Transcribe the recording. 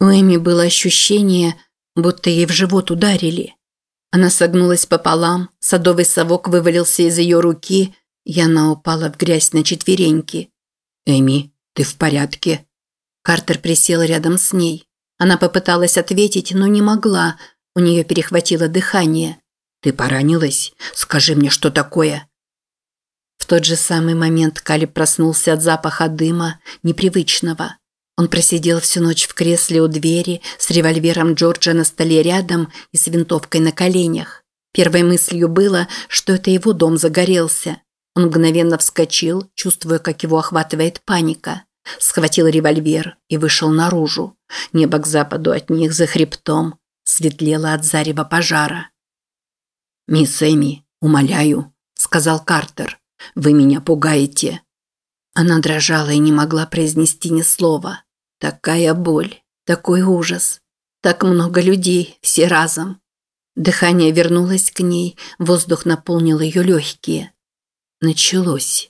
У Эми было ощущение, будто ей в живот ударили. Она согнулась пополам, садовый совок вывалился из ее руки, и она упала в грязь на четвереньки. «Эми, ты в порядке?» Картер присел рядом с ней. Она попыталась ответить, но не могла. У нее перехватило дыхание. «Ты поранилась? Скажи мне, что такое?» В тот же самый момент Калиб проснулся от запаха дыма, непривычного. Он просидел всю ночь в кресле у двери с револьвером Джорджа на столе рядом и с винтовкой на коленях. Первой мыслью было, что это его дом загорелся. Он мгновенно вскочил, чувствуя, как его охватывает паника. Схватил револьвер и вышел наружу. Небо к западу от них за хребтом светлело от зарева пожара. «Мисс Эми, умоляю», – сказал Картер, – «вы меня пугаете». Она дрожала и не могла произнести ни слова. Такая боль, такой ужас. Так много людей, все разом. Дыхание вернулось к ней, воздух наполнил ее легкие. Началось.